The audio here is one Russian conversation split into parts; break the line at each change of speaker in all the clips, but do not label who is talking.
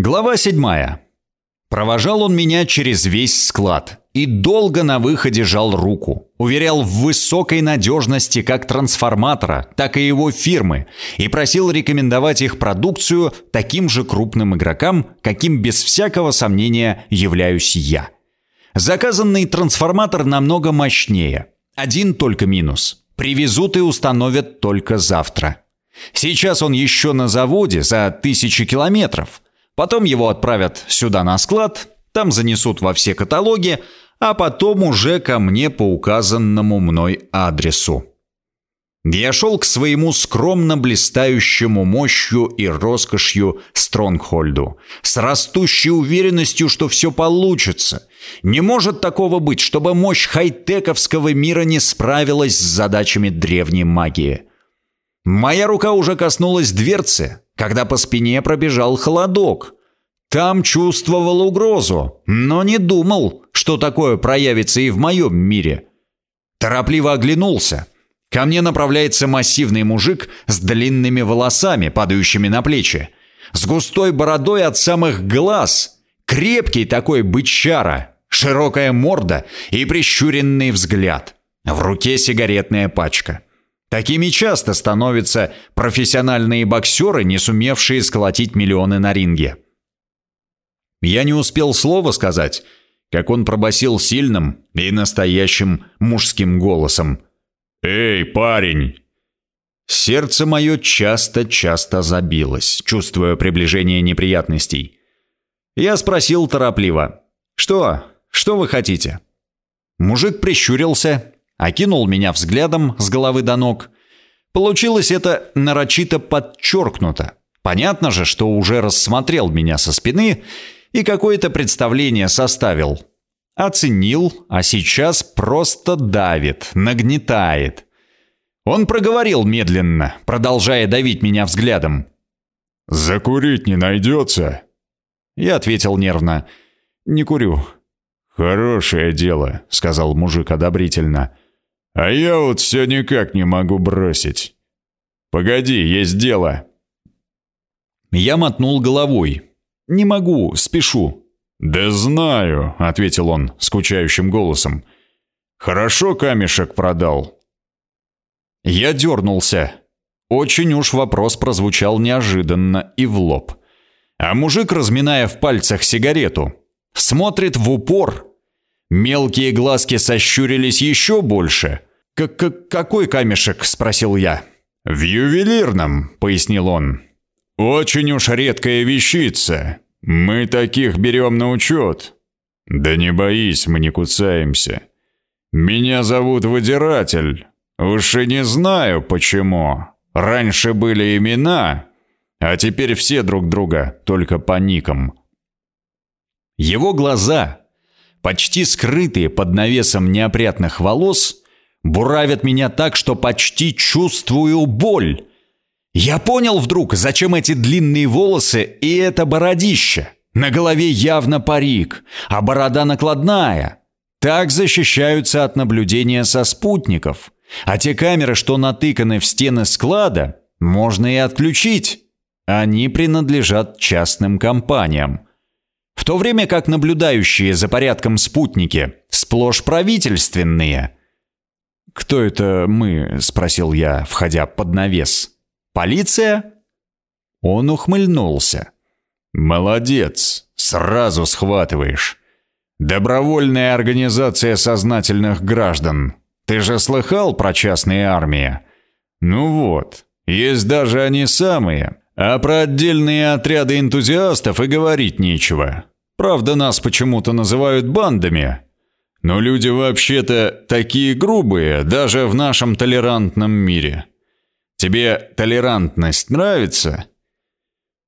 Глава седьмая. Провожал он меня через весь склад и долго на выходе жал руку. Уверял в высокой надежности как трансформатора, так и его фирмы и просил рекомендовать их продукцию таким же крупным игрокам, каким без всякого сомнения являюсь я. Заказанный трансформатор намного мощнее. Один только минус. Привезут и установят только завтра. Сейчас он еще на заводе за тысячи километров – Потом его отправят сюда на склад, там занесут во все каталоги, а потом уже ко мне по указанному мной адресу. Я шел к своему скромно блистающему мощью и роскошью Стронгхольду, с растущей уверенностью, что все получится. Не может такого быть, чтобы мощь хай-тековского мира не справилась с задачами древней магии. Моя рука уже коснулась дверцы, когда по спине пробежал холодок. Там чувствовал угрозу, но не думал, что такое проявится и в моем мире. Торопливо оглянулся. Ко мне направляется массивный мужик с длинными волосами, падающими на плечи, с густой бородой от самых глаз, крепкий такой бычара, широкая морда и прищуренный взгляд. В руке сигаретная пачка. Такими часто становятся профессиональные боксеры, не сумевшие сколотить миллионы на ринге. Я не успел слова сказать, как он пробасил сильным и настоящим мужским голосом. «Эй, парень!» Сердце мое часто-часто забилось, чувствуя приближение неприятностей. Я спросил торопливо. «Что? Что вы хотите?» Мужик прищурился окинул меня взглядом с головы до ног. Получилось это нарочито подчеркнуто. Понятно же, что уже рассмотрел меня со спины и какое-то представление составил. Оценил, а сейчас просто давит, нагнетает. Он проговорил медленно, продолжая давить меня взглядом.
«Закурить не найдется?»
Я ответил нервно. «Не курю».
«Хорошее дело», — сказал мужик одобрительно. А я вот все никак не могу бросить. Погоди, есть дело.
Я мотнул головой. Не могу, спешу.
Да знаю, ответил он скучающим голосом. Хорошо камешек продал.
Я дернулся. Очень уж вопрос прозвучал неожиданно и в лоб. А мужик, разминая в пальцах сигарету, смотрит в упор. Мелкие глазки сощурились еще больше. «К «Какой камешек?» – спросил я.
«В ювелирном», – пояснил он. «Очень уж редкая вещица. Мы таких берем на учет». «Да не боись, мы не кусаемся. Меня зовут Выдиратель. Уж и не знаю, почему. Раньше были имена, а теперь все друг друга, только по никам».
Его глаза, почти скрытые под навесом неопрятных волос, буравят меня так, что почти чувствую боль. Я понял вдруг, зачем эти длинные волосы и это бородище. На голове явно парик, а борода накладная. Так защищаются от наблюдения со спутников. А те камеры, что натыканы в стены склада, можно и отключить. Они принадлежат частным компаниям. В то время как наблюдающие за порядком спутники сплошь правительственные – «Кто это мы?» — спросил я, входя под навес. «Полиция?» Он ухмыльнулся.
«Молодец, сразу схватываешь. Добровольная организация сознательных граждан. Ты же слыхал про частные армии? Ну вот, есть даже они самые. А про отдельные отряды энтузиастов и говорить нечего. Правда, нас почему-то называют бандами, но люди вообще-то такие грубые, даже в нашем толерантном мире. Тебе толерантность нравится?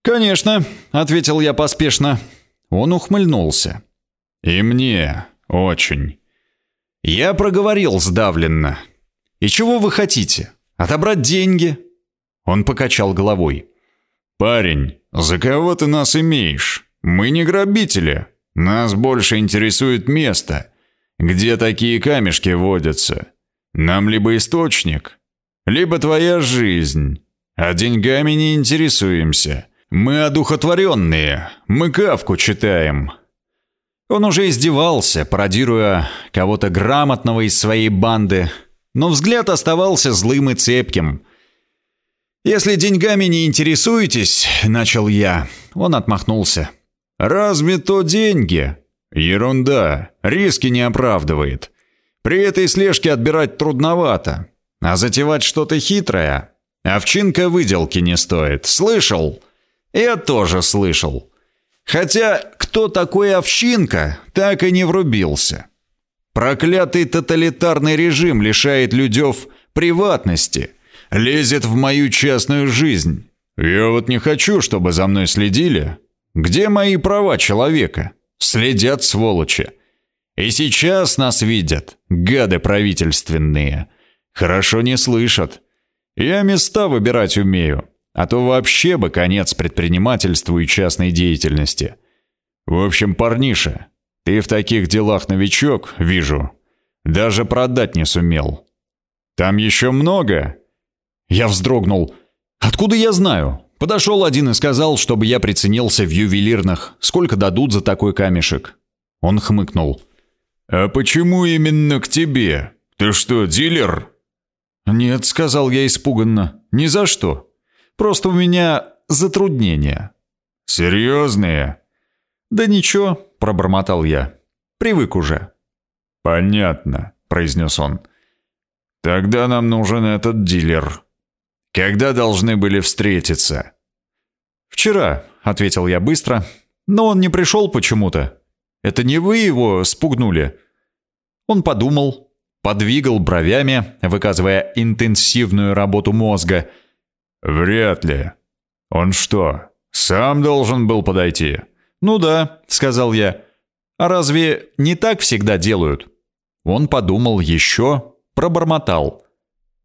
Конечно, ответил я поспешно. Он ухмыльнулся.
И мне очень.
Я проговорил сдавленно. И чего вы хотите? Отобрать деньги? Он покачал головой.
Парень, за кого ты нас имеешь? Мы не грабители. Нас больше интересует место. Где такие камешки водятся? Нам либо источник, либо твоя жизнь. А деньгами не интересуемся. Мы одухотворенные, мы кавку читаем».
Он уже издевался, пародируя кого-то грамотного из своей банды, но взгляд оставался злым и цепким. «Если деньгами не интересуетесь», — начал я, — он отмахнулся. «Разве то деньги?» «Ерунда, риски не оправдывает. При этой слежке отбирать трудновато, а затевать что-то хитрое. Овчинка выделки не стоит. Слышал?» «Я тоже слышал. Хотя кто такой Овчинка, так и не врубился. Проклятый тоталитарный режим лишает людев приватности, лезет в мою частную жизнь. Я вот не хочу, чтобы за мной следили. Где мои права человека? Следят сволочи. И сейчас нас видят, гады правительственные. Хорошо не слышат. Я места выбирать умею. А то вообще бы конец предпринимательству и частной деятельности. В общем, парниша, ты в таких делах новичок, вижу. Даже продать не сумел. Там еще много. Я вздрогнул. Откуда я знаю? Подошел один и сказал, чтобы я приценился в ювелирных. Сколько дадут за такой камешек? Он хмыкнул. «А почему именно к тебе? Ты что, дилер?» «Нет», — сказал я испуганно. «Ни за что. Просто у меня затруднения». «Серьезные?» «Да ничего», — пробормотал я. «Привык уже».
«Понятно», — произнес он. «Тогда нам нужен этот дилер. Когда должны были встретиться?»
«Вчера», — ответил я быстро, «но он не пришел почему-то. Это не вы его спугнули?» Он подумал, подвигал бровями, выказывая интенсивную работу мозга —
«Вряд ли. Он что, сам должен был подойти?»
«Ну да», — сказал я. «А разве не так всегда делают?» Он подумал еще, пробормотал.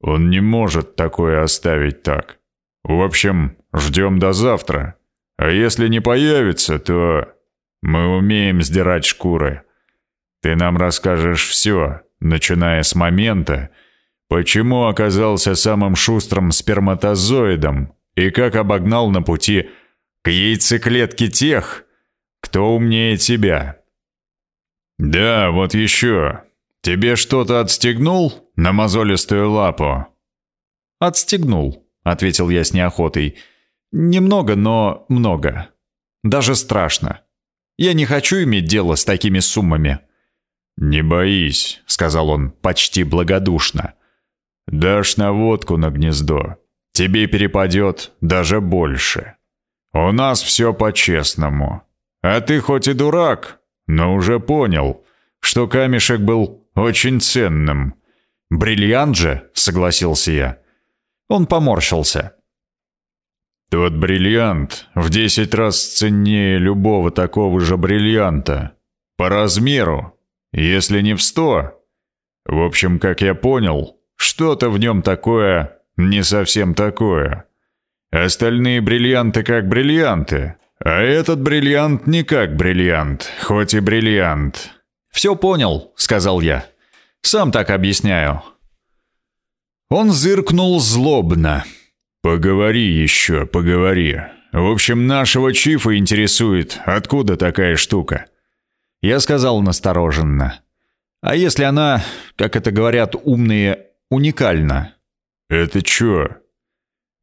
«Он не может такое оставить так. В общем, ждем до завтра. А если не появится, то мы умеем сдирать шкуры. Ты нам расскажешь все, начиная с момента, Почему оказался самым шустрым сперматозоидом и как обогнал на пути к яйцеклетке тех, кто умнее тебя? Да, вот еще. Тебе что-то отстегнул на мозолистую лапу?
Отстегнул, ответил я с неохотой. Немного, но много. Даже страшно. Я не хочу иметь дело с такими суммами.
Не боись, сказал он почти благодушно. Дашь наводку на гнездо, тебе перепадет даже больше. У нас все по-честному. А ты хоть и дурак, но уже понял, что камешек был очень ценным. Бриллиант же, согласился я.
Он поморщился.
Тот бриллиант в десять раз ценнее любого такого же бриллианта. По размеру, если не в сто. В общем, как я понял, что-то в нем такое, не совсем такое. Остальные бриллианты как бриллианты, а этот бриллиант не как бриллиант, хоть и бриллиант.
«Все понял», — сказал я. «Сам так объясняю». Он зыркнул злобно.
«Поговори еще, поговори. В общем, нашего чифа интересует, откуда такая штука».
Я сказал настороженно. «А если она, как это говорят умные, уникально.
«Это чё?»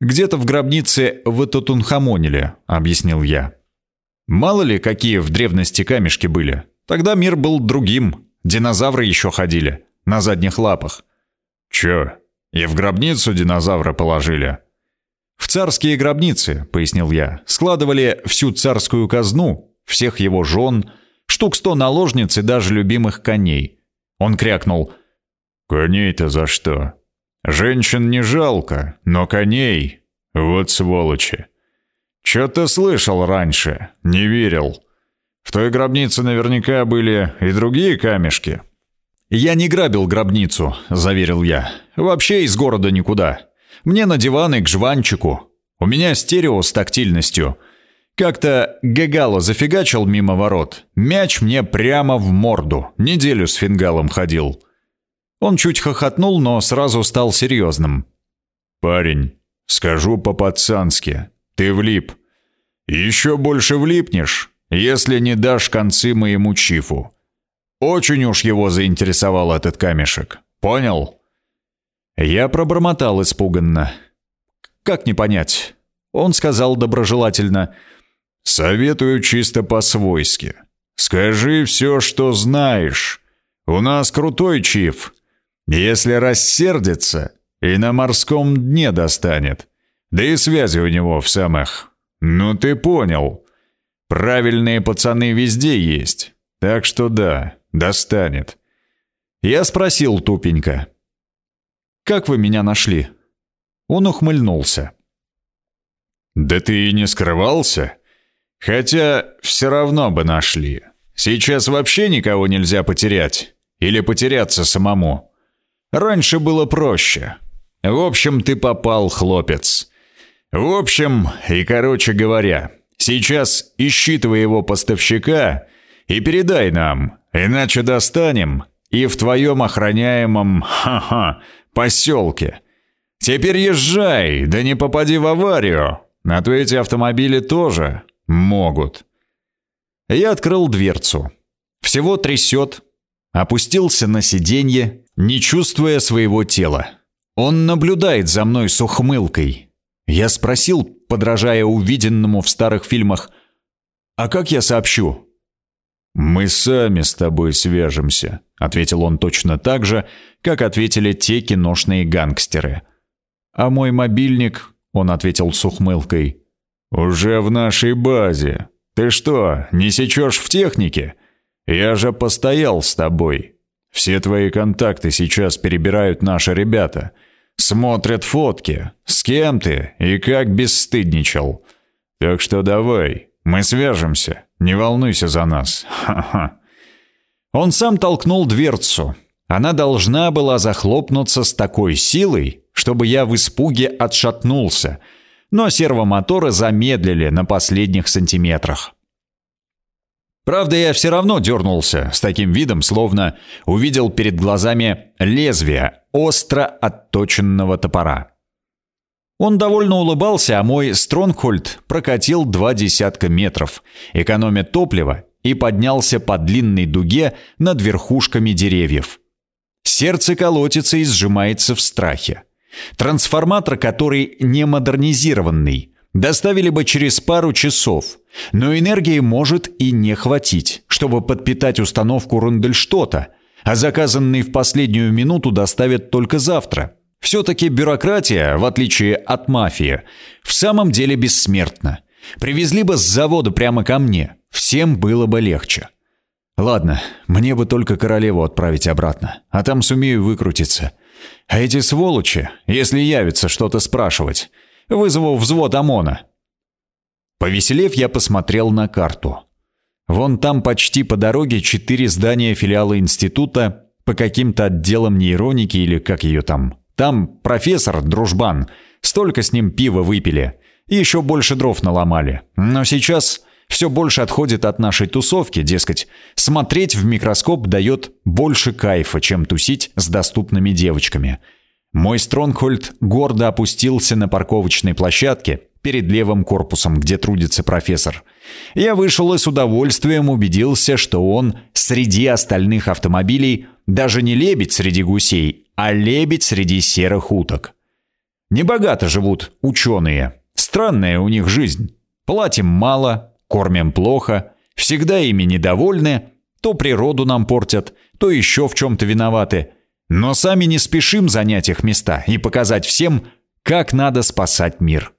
«Где-то в гробнице в Тутанхамониле», — объяснил я. «Мало ли, какие в древности камешки были. Тогда мир был другим. Динозавры еще ходили. На задних лапах».
«Чё? И в гробницу динозавра положили?»
«В царские гробницы», — пояснил я, — «складывали всю царскую казну, всех его жен, штук сто наложниц и даже любимых коней». Он крякнул.
«Коней-то за что? Женщин не жалко, но коней... Вот сволочи. Чё-то слышал раньше, не верил. В той гробнице наверняка были и другие камешки».
«Я не грабил гробницу», — заверил я. «Вообще из города никуда. Мне на диван и к жванчику. У меня стерео с тактильностью». Как-то Гегало зафигачил мимо ворот. Мяч мне прямо в морду. Неделю с фингалом ходил. Он чуть хохотнул, но сразу стал серьезным.
«Парень, скажу по-пацански, ты влип. Еще больше влипнешь, если не дашь концы моему чифу. Очень уж его заинтересовал этот камешек. Понял?»
Я пробормотал испуганно. «Как не понять?» Он сказал доброжелательно.
«Советую чисто по-свойски. Скажи все, что знаешь. У нас крутой чиф. Если рассердится, и на морском дне достанет. Да и связи у него в самых... Ну ты понял. Правильные пацаны везде есть. Так что да, достанет.
Я спросил тупенько. «Как вы меня нашли?» Он ухмыльнулся.
«Да ты и не скрывался. Хотя все равно бы нашли. Сейчас вообще никого нельзя потерять. Или потеряться самому. Раньше было проще. В общем, ты попал, хлопец. В общем, и короче говоря, сейчас ищи твоего поставщика и передай нам, иначе достанем и в твоем охраняемом, ха-ха, поселке. Теперь езжай, да не попади в аварию, а то эти автомобили тоже могут.
Я открыл дверцу. Всего трясет. Опустился на сиденье, не чувствуя своего тела. Он наблюдает за мной с ухмылкой. Я спросил, подражая увиденному в старых фильмах, «А как я сообщу?»
«Мы сами с тобой свяжемся», — ответил он точно так же, как ответили те киношные гангстеры. «А мой мобильник», — он ответил с ухмылкой, «уже в нашей базе. Ты что, не сечешь в технике? Я же постоял с тобой. Все твои контакты сейчас перебирают наши ребята. Смотрят фотки, с кем ты и как бесстыдничал. Так что давай, мы свяжемся, не волнуйся за нас. Ха-ха».
Он сам толкнул дверцу. Она должна была захлопнуться с такой силой, чтобы я в испуге отшатнулся, но сервомоторы замедлили на последних сантиметрах. Правда, я все равно дернулся с таким видом, словно увидел перед глазами лезвие остро отточенного топора. Он довольно улыбался, а мой Стронгхольд прокатил два десятка метров, экономя топливо, и поднялся по длинной дуге над верхушками деревьев. Сердце колотится и сжимается в страхе. Трансформатор, который не модернизированный, доставили бы через пару часов, но энергии может и не хватить, чтобы подпитать установку Рундельштота, а заказанный в последнюю минуту доставят только завтра. Все-таки бюрократия, в отличие от мафии, в самом деле бессмертна. Привезли бы с завода прямо ко мне, всем было бы легче. Ладно, мне бы только королеву отправить обратно, а там сумею выкрутиться. А эти сволочи, если явится что-то спрашивать, вызову взвод ОМОНа. Повеселев, я посмотрел на карту. Вон там почти по дороге четыре здания филиала института по каким-то отделам нейроники или как ее там. Там профессор, дружбан, столько с ним пива выпили, и еще больше дров наломали. Но сейчас все больше отходит от нашей тусовки, дескать, смотреть в микроскоп дает больше кайфа, чем тусить с доступными девочками. Мой Стронгхольд гордо опустился на парковочной площадке перед левым корпусом, где трудится профессор. Я вышел и с удовольствием убедился, что он среди остальных автомобилей даже не лебедь среди гусей, а лебедь среди серых уток. Небогато живут ученые. Странная у них жизнь. Платим мало, Кормим плохо, всегда ими недовольны, то природу нам портят, то еще в чем-то виноваты. Но сами не спешим занять их места и показать всем, как надо спасать мир.